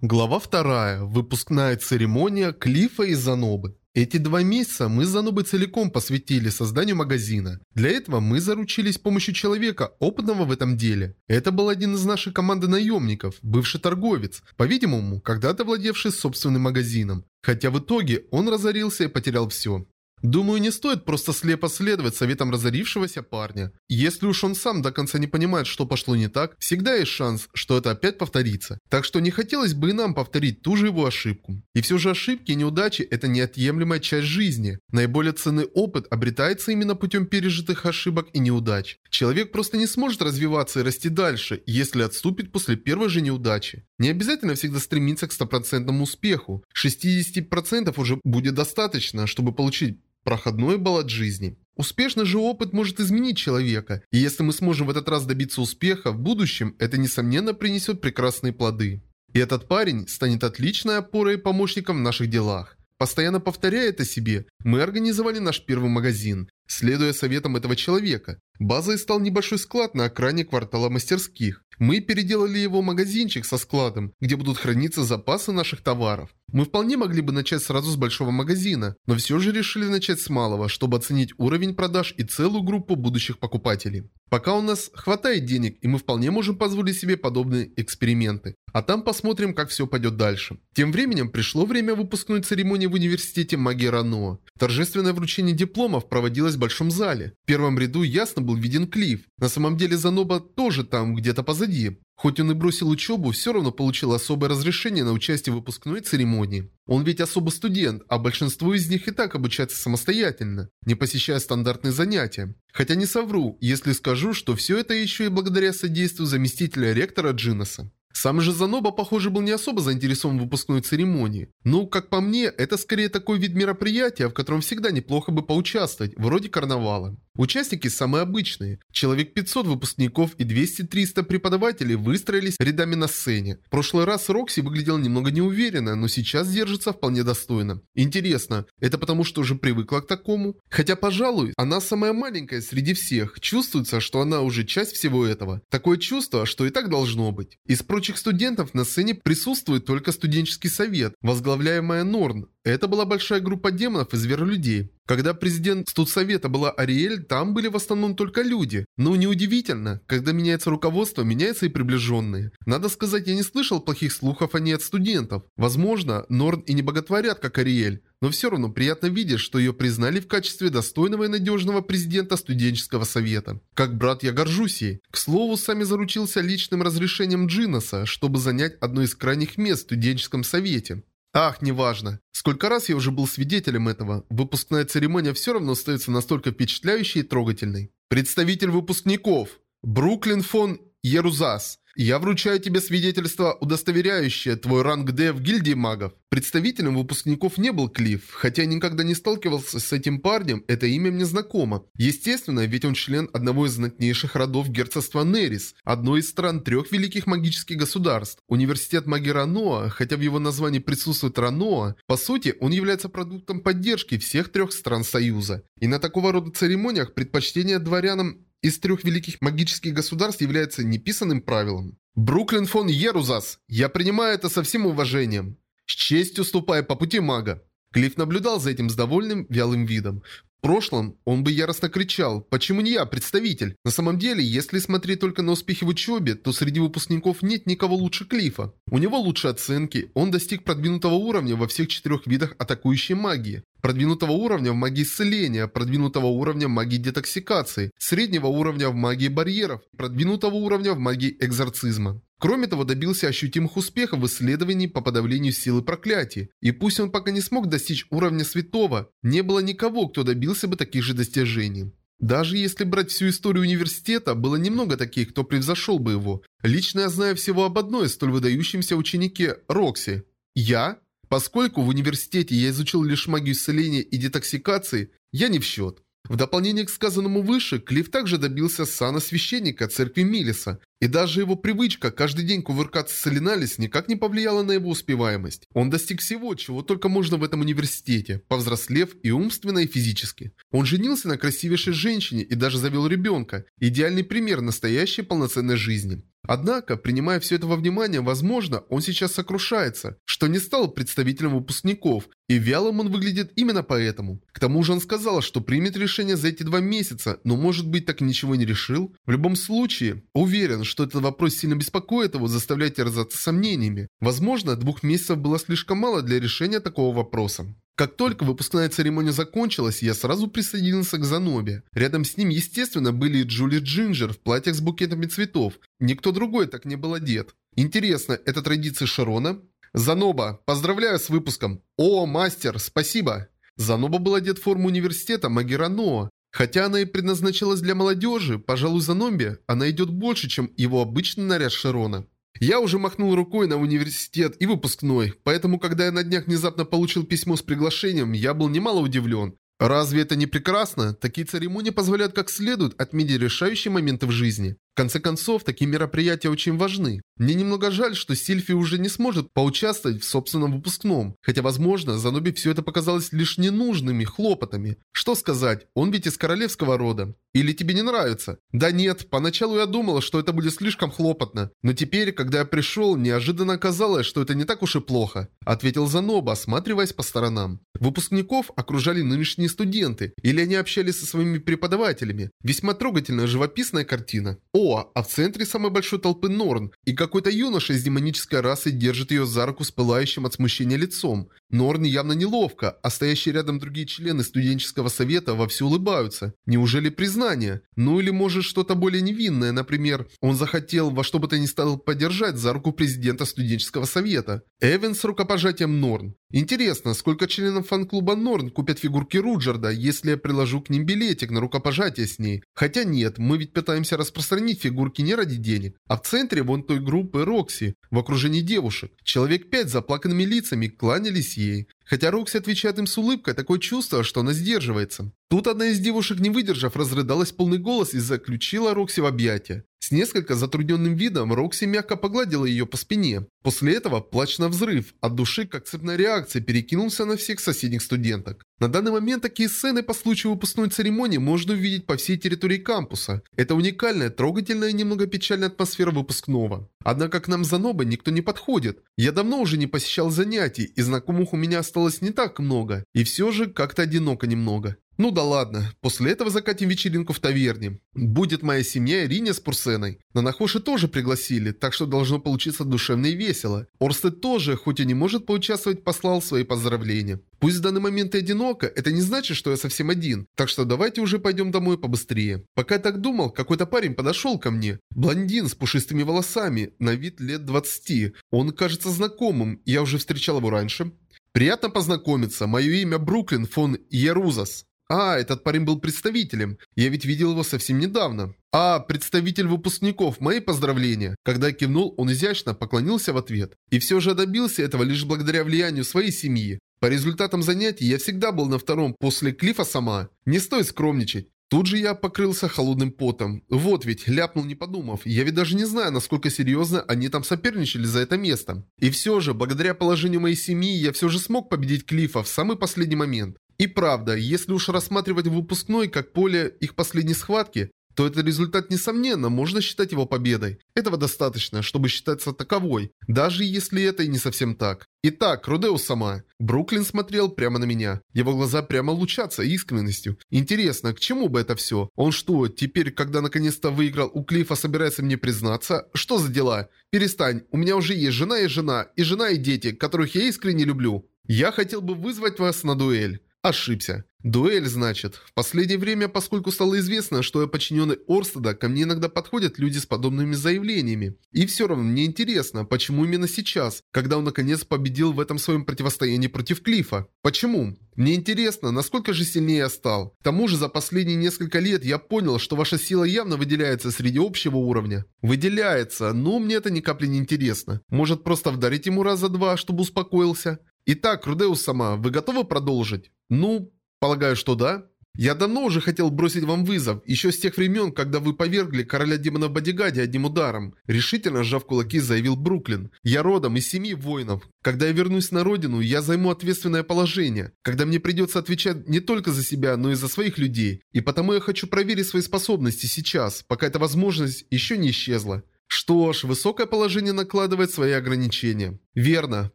Глава вторая. Выпускная церемония Клифа и Занобы. Эти два месяца мы с Занобой целиком посвятили созданию магазина. Для этого мы заручились помощью человека, опытного в этом деле. Это был один из нашей команды наемников, бывший торговец, по-видимому, когда-то владевший собственным магазином. Хотя в итоге он разорился и потерял все. Думаю, не стоит просто слепо следовать советам разорившегося парня. Если уж он сам до конца не понимает, что пошло не так, всегда есть шанс, что это опять повторится. Так что не хотелось бы и нам повторить ту же его ошибку. И все же ошибки и неудачи – это неотъемлемая часть жизни. Наиболее ценный опыт обретается именно путем пережитых ошибок и неудач. Человек просто не сможет развиваться и расти дальше, если отступит после первой же неудачи. Не обязательно всегда стремиться к стопроцентному успеху. 60% уже будет достаточно, чтобы получить Проходной был от жизни. Успешный же опыт может изменить человека, и если мы сможем в этот раз добиться успеха, в будущем это, несомненно, принесет прекрасные плоды. И этот парень станет отличной опорой и помощником в наших делах. Постоянно повторяя это себе, мы организовали наш первый магазин, следуя советам этого человека. Базой стал небольшой склад на окраине квартала мастерских. Мы переделали его магазинчик со складом, где будут храниться запасы наших товаров. Мы вполне могли бы начать сразу с большого магазина, но все же решили начать с малого, чтобы оценить уровень продаж и целую группу будущих покупателей. Пока у нас хватает денег, и мы вполне можем позволить себе подобные эксперименты. А там посмотрим, как все пойдет дальше. Тем временем пришло время выпускной церемонии в университете магии Рануа. Торжественное вручение дипломов проводилось в большом зале. В первом ряду ясно был виден Клифф. На самом деле Заноба тоже там, где-то позади. Хоть он и бросил учебу, все равно получил особое разрешение на участие в выпускной церемонии. Он ведь особо студент, а большинство из них и так обучаются самостоятельно, не посещая стандартные занятия. Хотя не совру, если скажу, что все это еще и благодаря содействию заместителя ректора Джинаса. Сам же Заноба, похоже, был не особо заинтересован в выпускной церемонии. Ну, как по мне, это скорее такой вид мероприятия, в котором всегда неплохо бы поучаствовать, вроде карнавала. Участники самые обычные. Человек 500 выпускников и 200-300 преподавателей выстроились рядами на сцене. В прошлый раз Рокси выглядел немного неуверенно, но сейчас держится вполне достойно. Интересно, это потому что уже привыкла к такому? Хотя, пожалуй, она самая маленькая среди всех. Чувствуется, что она уже часть всего этого. Такое чувство, что и так должно быть. Из прочих студентов на сцене присутствует только студенческий совет, возглавляемая Норн. Это была большая группа демонов и зверолюдей. Когда президент студсовета была Ариэль, там были в основном только люди. Но неудивительно, когда меняется руководство, меняются и приближенные. Надо сказать, я не слышал плохих слухов о ней от студентов. Возможно, Норн и не боготворят, как Ариэль. Но все равно приятно видеть, что ее признали в качестве достойного и надежного президента студенческого совета. Как брат я горжусь ей. К слову, сами заручился личным разрешением Джиноса, чтобы занять одно из крайних мест в студенческом совете. Ах, неважно. Сколько раз я уже был свидетелем этого, выпускная церемония все равно остается настолько впечатляющей и трогательной. Представитель выпускников. Бруклин фон Ерузас. Я вручаю тебе свидетельство, удостоверяющее твой ранг D в гильдии магов. Представителем выпускников не был Клифф, хотя я никогда не сталкивался с этим парнем, это имя мне знакомо. Естественно, ведь он член одного из знатнейших родов герцогства Нерис, одной из стран трех великих магических государств. Университет магии Раноа, хотя в его названии присутствует Раноа, по сути, он является продуктом поддержки всех трех стран Союза. И на такого рода церемониях предпочтение дворянам из трех великих магических государств является неписанным правилом. Бруклин фон Ерузас, я принимаю это со всем уважением. С честью ступая по пути мага. Клифф наблюдал за этим с довольным вялым видом. В прошлом он бы яростно кричал «Почему не я, представитель?». На самом деле, если смотреть только на успехи в учебе, то среди выпускников нет никого лучше Клифа. У него лучшие оценки, он достиг продвинутого уровня во всех четырех видах атакующей магии продвинутого уровня в магии исцеления, продвинутого уровня в магии детоксикации, среднего уровня в магии барьеров, продвинутого уровня в магии экзорцизма. Кроме того, добился ощутимых успехов в исследовании по подавлению силы проклятия. И пусть он пока не смог достичь уровня святого, не было никого, кто добился бы таких же достижений. Даже если брать всю историю университета, было немного таких, кто превзошел бы его. Лично я знаю всего об одной столь выдающемся ученике – Рокси. Я? Поскольку в университете я изучил лишь магию исцеления и детоксикации, я не в счет. В дополнение к сказанному выше, Клифф также добился сана священника церкви Милиса, и даже его привычка каждый день кувыркаться с Элиналис никак не повлияла на его успеваемость. Он достиг всего, чего только можно в этом университете, повзрослев и умственно, и физически. Он женился на красивейшей женщине и даже завел ребенка. Идеальный пример настоящей полноценной жизни. Однако, принимая все это во внимание, возможно, он сейчас сокрушается, что не стал представителем выпускников, и вялым он выглядит именно поэтому. К тому же он сказал, что примет решение за эти два месяца, но может быть так ничего не решил. В любом случае, уверен, что этот вопрос сильно беспокоит его, заставляя терзаться сомнениями. Возможно, двух месяцев было слишком мало для решения такого вопроса. Как только выпускная церемония закончилась, я сразу присоединился к Занобе. Рядом с ним, естественно, были и Джули Джинджер в платьях с букетами цветов. Никто другой так не был одет. Интересно, это традиция Шарона? Заноба, поздравляю с выпуском. О, мастер, спасибо. Заноба был одет в форму университета Магирано. Хотя она и предназначалась для молодежи, пожалуй, за Номби она идет больше, чем его обычный наряд Широна. Я уже махнул рукой на университет и выпускной, поэтому когда я на днях внезапно получил письмо с приглашением, я был немало удивлен. Разве это не прекрасно? Такие церемонии позволяют как следует отметить решающие моменты в жизни конце концов, такие мероприятия очень важны. Мне немного жаль, что Сильфи уже не сможет поучаствовать в собственном выпускном, хотя, возможно, Заноби все это показалось лишь ненужными хлопотами. Что сказать, он ведь из королевского рода. Или тебе не нравится? Да нет, поначалу я думала, что это будет слишком хлопотно. Но теперь, когда я пришел, неожиданно оказалось, что это не так уж и плохо. Ответил Заноба, осматриваясь по сторонам. Выпускников окружали нынешние студенты, или они общались со своими преподавателями. Весьма трогательная живописная картина. О, а в центре самой большой толпы Норн, и какой-то юноша из демонической расы держит ее за руку с пылающим от смущения лицом. Норни явно неловко, а стоящие рядом другие члены студенческого совета вовсю улыбаются. Неужели признание? Ну или может что-то более невинное, например, он захотел во что бы то ни стало поддержать за руку президента студенческого совета. Эвен рукопожатием Норн. Интересно, сколько членов фан-клуба Норн купят фигурки Руджерда, если я приложу к ним билетик на рукопожатие с ней? Хотя нет, мы ведь пытаемся распространить фигурки не ради денег, а в центре вон той группы Рокси, в окружении девушек. Человек пять с заплаканными лицами кланялись ей. Хотя Рокси отвечает им с улыбкой, такое чувство, что она сдерживается. Тут одна из девушек, не выдержав, разрыдалась в полный голос и заключила Рокси в объятия. С несколько затрудненным видом Рокси мягко погладила ее по спине. После этого плач на взрыв, от души как цепная реакция перекинулся на всех соседних студенток. На данный момент такие сцены по случаю выпускной церемонии можно увидеть по всей территории кампуса. Это уникальная, трогательная и немного печальная атмосфера выпускного. Однако к нам с Заноба никто не подходит. Я давно уже не посещал занятий, и знакомых у меня осталось осталось не так много, и все же как-то одиноко немного. Ну да ладно, после этого закатим вечеринку в таверне. Будет моя семья Ирине с Пурсеной. Нанахоши тоже пригласили, так что должно получиться душевно и весело. Орстед тоже, хоть и не может поучаствовать, послал свои поздравления. Пусть в данный момент и одиноко, это не значит, что я совсем один. Так что давайте уже пойдем домой побыстрее. Пока я так думал, какой-то парень подошел ко мне. Блондин с пушистыми волосами, на вид лет 20. Он кажется знакомым, я уже встречал его раньше. «Приятно познакомиться. Мое имя Бруклин фон Ярузас». «А, этот парень был представителем. Я ведь видел его совсем недавно». «А, представитель выпускников, мои поздравления!» Когда кивнул, он изящно поклонился в ответ. И все же добился этого лишь благодаря влиянию своей семьи. По результатам занятий я всегда был на втором после Клифа сама. Не стоит скромничать. Тут же я покрылся холодным потом. Вот ведь, ляпнул не подумав. Я ведь даже не знаю, насколько серьезно они там соперничали за это место. И все же, благодаря положению моей семьи, я все же смог победить Клиффа в самый последний момент. И правда, если уж рассматривать выпускной как поле их последней схватки, то этот результат, несомненно, можно считать его победой. Этого достаточно, чтобы считаться таковой, даже если это и не совсем так. Итак, Рудеус сама. Бруклин смотрел прямо на меня. Его глаза прямо лучатся искренностью. Интересно, к чему бы это все? Он что, теперь, когда наконец-то выиграл у Клифа, собирается мне признаться? Что за дела? Перестань, у меня уже есть жена и жена, и жена и дети, которых я искренне люблю. Я хотел бы вызвать вас на дуэль. Ошибся. Дуэль, значит. В последнее время, поскольку стало известно, что я подчиненный Орстеда, ко мне иногда подходят люди с подобными заявлениями. И все равно мне интересно, почему именно сейчас, когда он наконец победил в этом своем противостоянии против Клифа? Почему? Мне интересно, насколько же сильнее я стал. К тому же за последние несколько лет я понял, что ваша сила явно выделяется среди общего уровня. Выделяется, но мне это ни капли не интересно. Может просто вдарить ему раза два, чтобы успокоился? Итак, Рудеус сама, вы готовы продолжить? Ну, полагаю, что да. Я давно уже хотел бросить вам вызов, еще с тех времен, когда вы повергли короля демонов Бодигаде одним ударом. Решительно сжав кулаки, заявил Бруклин. Я родом из семьи воинов. Когда я вернусь на родину, я займу ответственное положение, когда мне придется отвечать не только за себя, но и за своих людей. И потому я хочу проверить свои способности сейчас, пока эта возможность еще не исчезла. Что ж, высокое положение накладывает свои ограничения. Верно,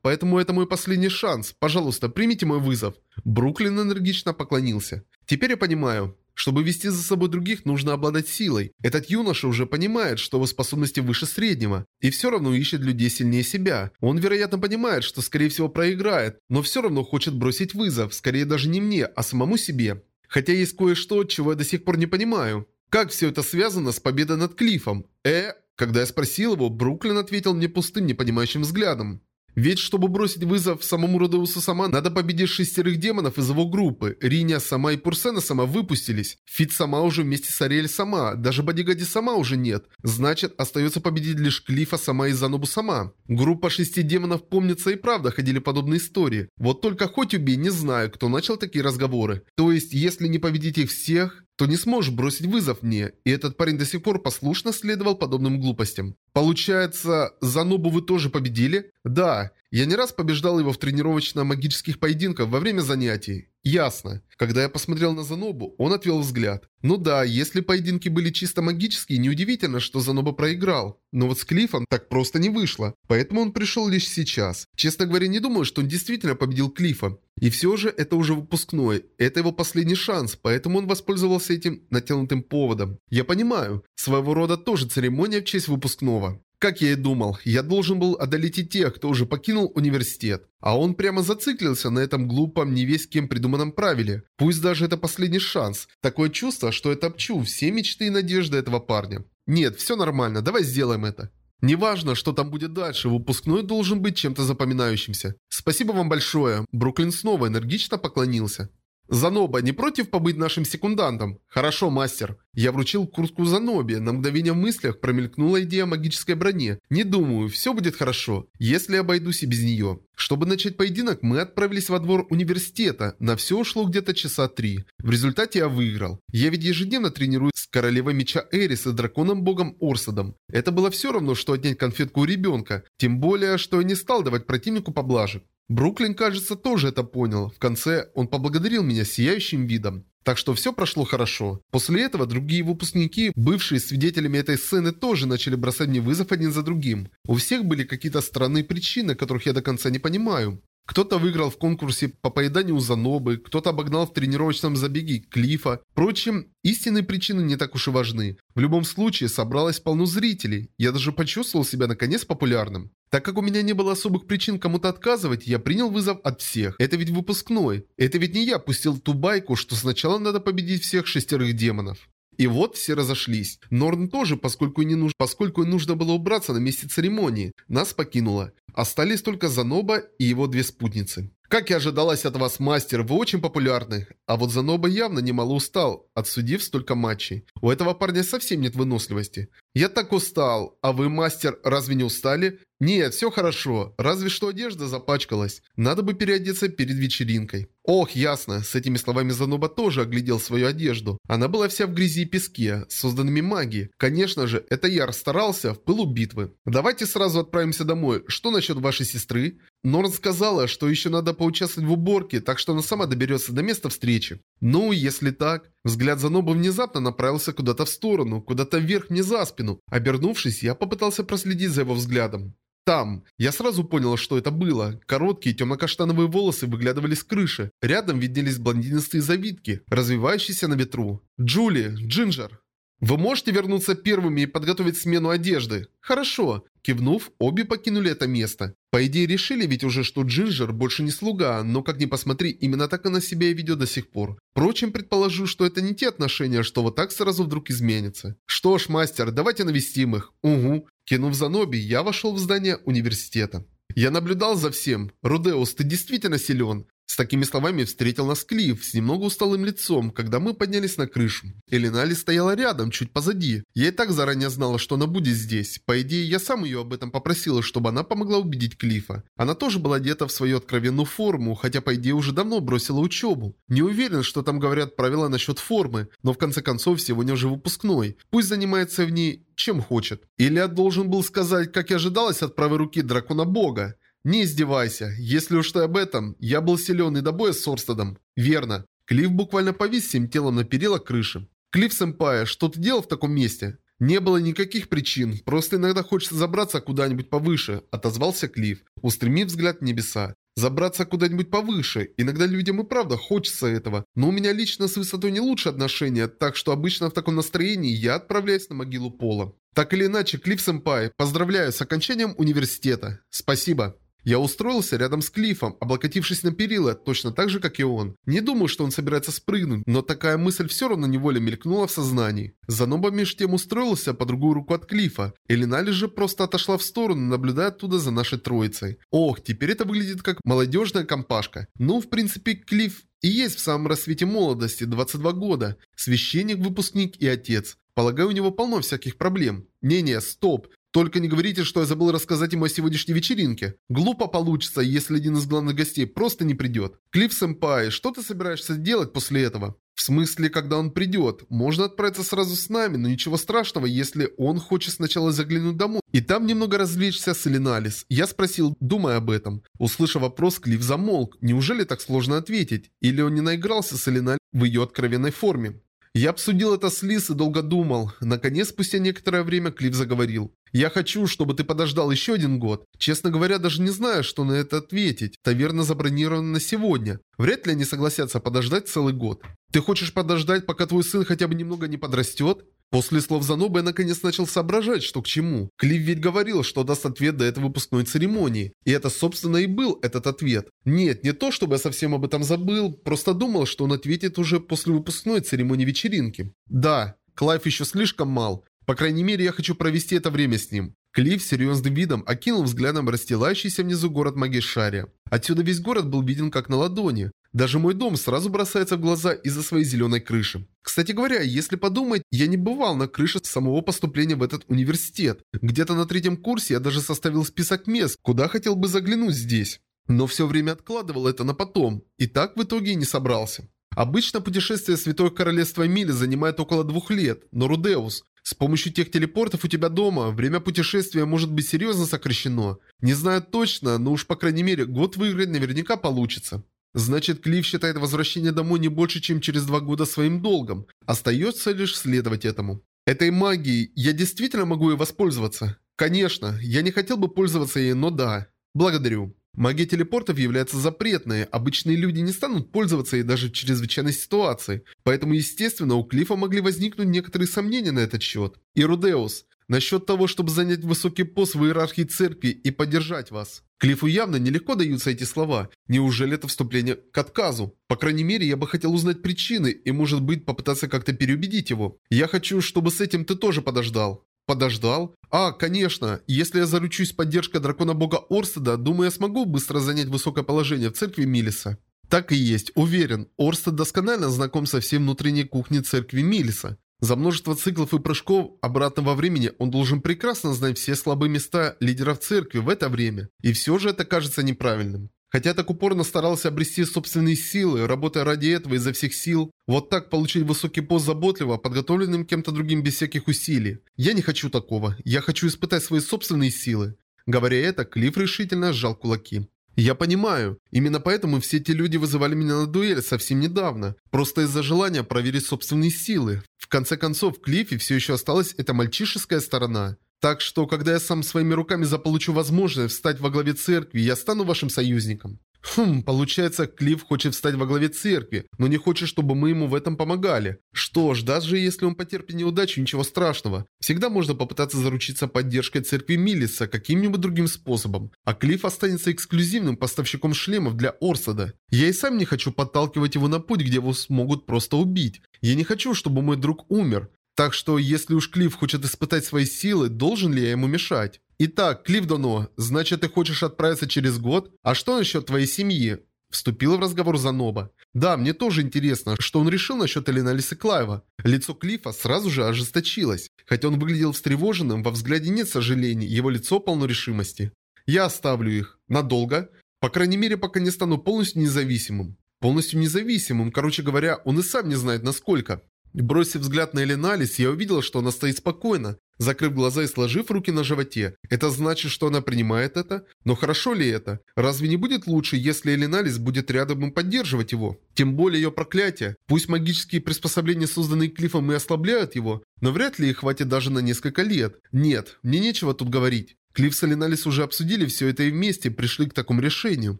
поэтому это мой последний шанс. Пожалуйста, примите мой вызов. Бруклин энергично поклонился. Теперь я понимаю. Чтобы вести за собой других, нужно обладать силой. Этот юноша уже понимает, что его способности выше среднего, и все равно ищет людей сильнее себя. Он, вероятно, понимает, что, скорее всего, проиграет, но все равно хочет бросить вызов, скорее даже не мне, а самому себе. Хотя есть кое-что, чего я до сих пор не понимаю. Как все это связано с победой над Клифом? Э, когда я спросил его, Бруклин ответил мне пустым, непонимающим взглядом. Ведь чтобы бросить вызов самому Родеусу Сама, надо победить шестерых демонов из его группы. Риня Сама и Пурсена Сама выпустились. Фит Сама уже вместе с Ариэль Сама. Даже Бодигади Сама уже нет. Значит, остается победить лишь Клифа Сама и Занобу Сама. Группа шести демонов, помнится, и правда ходили подобные истории. Вот только хоть убей, не знаю, кто начал такие разговоры. То есть, если не победить их всех, то не сможешь бросить вызов мне, и этот парень до сих пор послушно следовал подобным глупостям. Получается, Занобу вы тоже победили? Да, я не раз побеждал его в тренировочно-магических поединках во время занятий. Ясно. Когда я посмотрел на Занобу, он отвел взгляд. Ну да, если поединки были чисто магические, неудивительно, что Заноба проиграл. Но вот с Клиффом так просто не вышло. Поэтому он пришел лишь сейчас. Честно говоря, не думаю, что он действительно победил Клиффа. И все же это уже выпускной. Это его последний шанс, поэтому он воспользовался этим натянутым поводом. Я понимаю. Своего рода тоже церемония в честь выпускного. Как я и думал, я должен был одолеть и тех, кто уже покинул университет. А он прямо зациклился на этом глупом, не весь кем придуманном правиле. Пусть даже это последний шанс. Такое чувство, что я топчу все мечты и надежды этого парня. Нет, все нормально, давай сделаем это. Неважно, что там будет дальше, выпускной должен быть чем-то запоминающимся. Спасибо вам большое. Бруклин снова энергично поклонился. «Заноба, не против побыть нашим секундантом?» «Хорошо, мастер». Я вручил куртку Занобе, на мгновение в мыслях промелькнула идея магической брони. «Не думаю, все будет хорошо, если обойдусь и без нее». Чтобы начать поединок, мы отправились во двор университета, на все ушло где-то часа три. В результате я выиграл. Я ведь ежедневно тренируюсь с королевой меча Эрис и драконом-богом Орсадом. Это было все равно, что отнять конфетку у ребенка, тем более, что я не стал давать противнику поблажек. Бруклин, кажется, тоже это понял. В конце он поблагодарил меня сияющим видом. Так что все прошло хорошо. После этого другие выпускники, бывшие свидетелями этой сцены, тоже начали бросать мне вызов один за другим. У всех были какие-то странные причины, которых я до конца не понимаю. Кто-то выиграл в конкурсе по поеданию занобы, кто-то обогнал в тренировочном забеге Клифа. Впрочем, истинные причины не так уж и важны. В любом случае, собралось полно зрителей. Я даже почувствовал себя наконец популярным. Так как у меня не было особых причин кому-то отказывать, я принял вызов от всех. Это ведь выпускной. Это ведь не я пустил ту байку, что сначала надо победить всех шестерых демонов. И вот все разошлись. Норн тоже, поскольку, не нуж... поскольку нужно было убраться на месте церемонии, нас покинула. Остались только Заноба и его две спутницы. Как и ожидалось от вас, мастер, вы очень популярны. А вот Заноба явно немало устал, отсудив столько матчей. У этого парня совсем нет выносливости. «Я так устал. А вы, мастер, разве не устали?» «Нет, все хорошо. Разве что одежда запачкалась. Надо бы переодеться перед вечеринкой». «Ох, ясно». С этими словами Зануба тоже оглядел свою одежду. Она была вся в грязи и песке, созданными магией. Конечно же, это я старался в пылу битвы. «Давайте сразу отправимся домой. Что насчет вашей сестры?» Норн сказала, что еще надо поучаствовать в уборке, так что она сама доберется до места встречи. Ну, если так... Взгляд Заноба внезапно направился куда-то в сторону, куда-то вверх мне за спину. Обернувшись, я попытался проследить за его взглядом. Там. Я сразу понял, что это было. Короткие темно-каштановые волосы выглядывали с крыши. Рядом виднелись блондинистые завитки, развивающиеся на ветру. Джули, Джинджер. Вы можете вернуться первыми и подготовить смену одежды? Хорошо. Кивнув, обе покинули это место. По идее решили ведь уже, что Джинджер больше не слуга, но как ни посмотри, именно так она себя и ведет до сих пор. Впрочем, предположу, что это не те отношения, что вот так сразу вдруг изменится. Что ж, мастер, давайте навестим их. Угу. Кинув за Ноби, я вошел в здание университета. Я наблюдал за всем. Рудеус, ты действительно силен. С такими словами встретил нас Клифф с немного усталым лицом, когда мы поднялись на крышу. Элинали стояла рядом, чуть позади. Я и так заранее знала, что она будет здесь. По идее, я сам ее об этом попросила, чтобы она помогла убедить Клифа. Она тоже была одета в свою откровенную форму, хотя по идее уже давно бросила учебу. Не уверен, что там говорят правила насчет формы, но в конце концов сегодня уже выпускной. Пусть занимается в ней чем хочет. Илья должен был сказать, как и ожидалось от правой руки дракона бога. «Не издевайся. Если уж ты об этом, я был силен и до боя с Сорстедом». «Верно. Клифф буквально повис всем телом на перила крыши». «Клифф, сэмпая, что ты делал в таком месте?» «Не было никаких причин, просто иногда хочется забраться куда-нибудь повыше», – отозвался Клифф, устремив взгляд в небеса. «Забраться куда-нибудь повыше. Иногда людям и правда хочется этого. Но у меня лично с высотой не лучше отношения, так что обычно в таком настроении я отправляюсь на могилу Пола». Так или иначе, Клифф Сэмпай, поздравляю с окончанием университета. Спасибо. Я устроился рядом с Клифом, облокотившись на перила, точно так же, как и он. Не думаю, что он собирается спрыгнуть, но такая мысль все равно неволе мелькнула в сознании. Заноба меж тем устроился по другую руку от Клифа. Элинали же просто отошла в сторону, наблюдая оттуда за нашей троицей. Ох, теперь это выглядит как молодежная компашка. Ну, в принципе, Клифф и есть в самом рассвете молодости, 22 года. Священник, выпускник и отец. Полагаю, у него полно всяких проблем. Не-не, стоп. Только не говорите, что я забыл рассказать ему о сегодняшней вечеринке. Глупо получится, если один из главных гостей просто не придет. Клифф-сэмпай, что ты собираешься делать после этого? В смысле, когда он придет? Можно отправиться сразу с нами, но ничего страшного, если он хочет сначала заглянуть домой. И там немного развлечься с Элиналис. Я спросил, думая об этом. Услышав вопрос, Клифф замолк. Неужели так сложно ответить? Или он не наигрался с Элиналис в ее откровенной форме? Я обсудил это с Лис и долго думал. Наконец, спустя некоторое время, Клифф заговорил. «Я хочу, чтобы ты подождал еще один год. Честно говоря, даже не знаю, что на это ответить. Таверна забронирована на сегодня. Вряд ли они согласятся подождать целый год. Ты хочешь подождать, пока твой сын хотя бы немного не подрастет? После слов Заноба я наконец начал соображать, что к чему. Клифф ведь говорил, что даст ответ до этой выпускной церемонии. И это, собственно, и был этот ответ. Нет, не то, чтобы я совсем об этом забыл, просто думал, что он ответит уже после выпускной церемонии вечеринки. Да, Клайв еще слишком мал. По крайней мере, я хочу провести это время с ним. Клифф с серьезным видом окинул взглядом расстилающийся внизу город Магишария. Отсюда весь город был виден как на ладони. Даже мой дом сразу бросается в глаза из-за своей зеленой крыши. Кстати говоря, если подумать, я не бывал на крыше самого поступления в этот университет. Где-то на третьем курсе я даже составил список мест, куда хотел бы заглянуть здесь. Но все время откладывал это на потом, и так в итоге и не собрался. Обычно путешествие Святое Королевство Мили занимает около двух лет, но Рудеус, с помощью тех телепортов у тебя дома время путешествия может быть серьезно сокращено. Не знаю точно, но уж по крайней мере год выиграть наверняка получится. Значит, Клифф считает возвращение домой не больше, чем через два года своим долгом. Остается лишь следовать этому. Этой магией я действительно могу и воспользоваться? Конечно, я не хотел бы пользоваться ей, но да. Благодарю. Магия телепортов является запретной, обычные люди не станут пользоваться ей даже в чрезвычайной ситуации, поэтому, естественно, у Клифа могли возникнуть некоторые сомнения на этот счет. И Рудеус, насчет того, чтобы занять высокий пост в иерархии церкви и поддержать вас. Клифу явно нелегко даются эти слова. Неужели это вступление к отказу? По крайней мере, я бы хотел узнать причины и, может быть, попытаться как-то переубедить его. Я хочу, чтобы с этим ты тоже подождал. Подождал? А, конечно. Если я заручусь поддержкой дракона-бога Орстеда, думаю, я смогу быстро занять высокое положение в церкви Милиса. Так и есть, уверен, Орстед досконально знаком со всей внутренней кухней церкви Милиса. За множество циклов и прыжков обратно во времени он должен прекрасно знать все слабые места лидеров церкви в это время. И все же это кажется неправильным. Хотя так упорно старался обрести собственные силы, работая ради этого изо всех сил, вот так получить высокий пост заботливо, подготовленным кем-то другим без всяких усилий. Я не хочу такого. Я хочу испытать свои собственные силы. Говоря это, Клифф решительно сжал кулаки. Я понимаю. Именно поэтому все эти люди вызывали меня на дуэль совсем недавно. Просто из-за желания проверить собственные силы конце концов, в Клиффе все еще осталась эта мальчишеская сторона. Так что, когда я сам своими руками заполучу возможность встать во главе церкви, я стану вашим союзником. Хм, получается, Клифф хочет встать во главе церкви, но не хочет, чтобы мы ему в этом помогали. Что ж, даже если он потерпит неудачу, ничего страшного. Всегда можно попытаться заручиться поддержкой церкви Миллиса каким-нибудь другим способом. А Клифф останется эксклюзивным поставщиком шлемов для Орсада. Я и сам не хочу подталкивать его на путь, где его смогут просто убить. Я не хочу, чтобы мой друг умер. Так что, если уж Клифф хочет испытать свои силы, должен ли я ему мешать? «Итак, Кливдону, значит, ты хочешь отправиться через год? А что насчет твоей семьи?» Вступил в разговор Заноба. «Да, мне тоже интересно, что он решил насчет Элина Алисы Клайва». Лицо Клифа сразу же ожесточилось. Хотя он выглядел встревоженным, во взгляде нет сожалений, его лицо полно решимости. «Я оставлю их. Надолго. По крайней мере, пока не стану полностью независимым». Полностью независимым, короче говоря, он и сам не знает насколько. Бросив взгляд на Элиналис, я увидел, что она стоит спокойно, закрыв глаза и сложив руки на животе. Это значит, что она принимает это? Но хорошо ли это? Разве не будет лучше, если Элиналис будет рядом и поддерживать его? Тем более ее проклятие. Пусть магические приспособления, созданные Клифом, и ослабляют его, но вряд ли их хватит даже на несколько лет. Нет, мне нечего тут говорить. Клифф с Алиналис уже обсудили все это и вместе пришли к такому решению.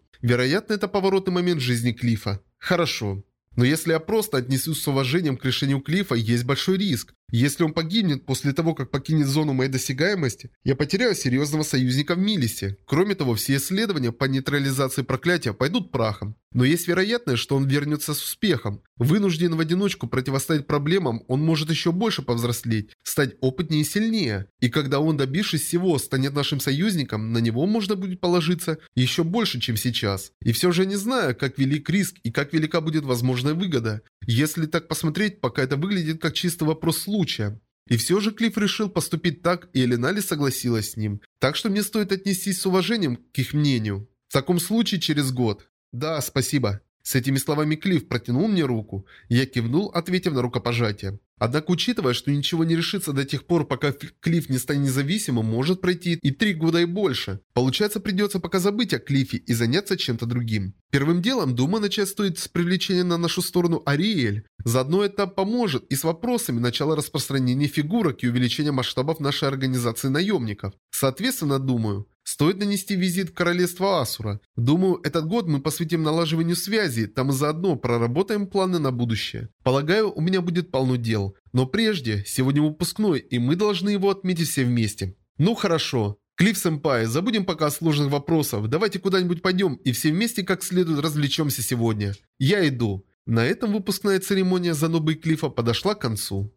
Вероятно, это поворотный момент жизни Клифа. Хорошо. Но если я просто отнесусь с уважением к решению Клифа, есть большой риск. Если он погибнет после того, как покинет зону моей досягаемости, я потеряю серьезного союзника в Милисе. Кроме того, все исследования по нейтрализации проклятия пойдут прахом. Но есть вероятность, что он вернется с успехом. Вынужден в одиночку противостоять проблемам, он может еще больше повзрослеть, стать опытнее и сильнее. И когда он, добившись всего, станет нашим союзником, на него можно будет положиться еще больше, чем сейчас. И все же не знаю, как велик риск и как велика будет возможная выгода. Если так посмотреть, пока это выглядит как чистый вопрос случая. И все же Клифф решил поступить так, и Эленали согласилась с ним. Так что мне стоит отнестись с уважением к их мнению. В таком случае через год. Да, спасибо. С этими словами Клифф протянул мне руку. Я кивнул, ответив на рукопожатие. Однако, учитывая, что ничего не решится до тех пор, пока Клифф не станет независимым, может пройти и три года и больше. Получается, придется пока забыть о Клиффе и заняться чем-то другим. Первым делом, думаю, начать стоит с привлечения на нашу сторону Ариэль. Заодно это поможет и с вопросами начала распространения фигурок и увеличения масштабов нашей организации наемников. Соответственно, думаю, Стоит нанести визит в королевство Асура. Думаю, этот год мы посвятим налаживанию связи, там и заодно проработаем планы на будущее. Полагаю, у меня будет полно дел. Но прежде, сегодня выпускной, и мы должны его отметить все вместе. Ну хорошо. Клифф Сэмпай, забудем пока о сложных вопросов. Давайте куда-нибудь пойдем и все вместе как следует развлечемся сегодня. Я иду. На этом выпускная церемония Занобы и Клифа подошла к концу.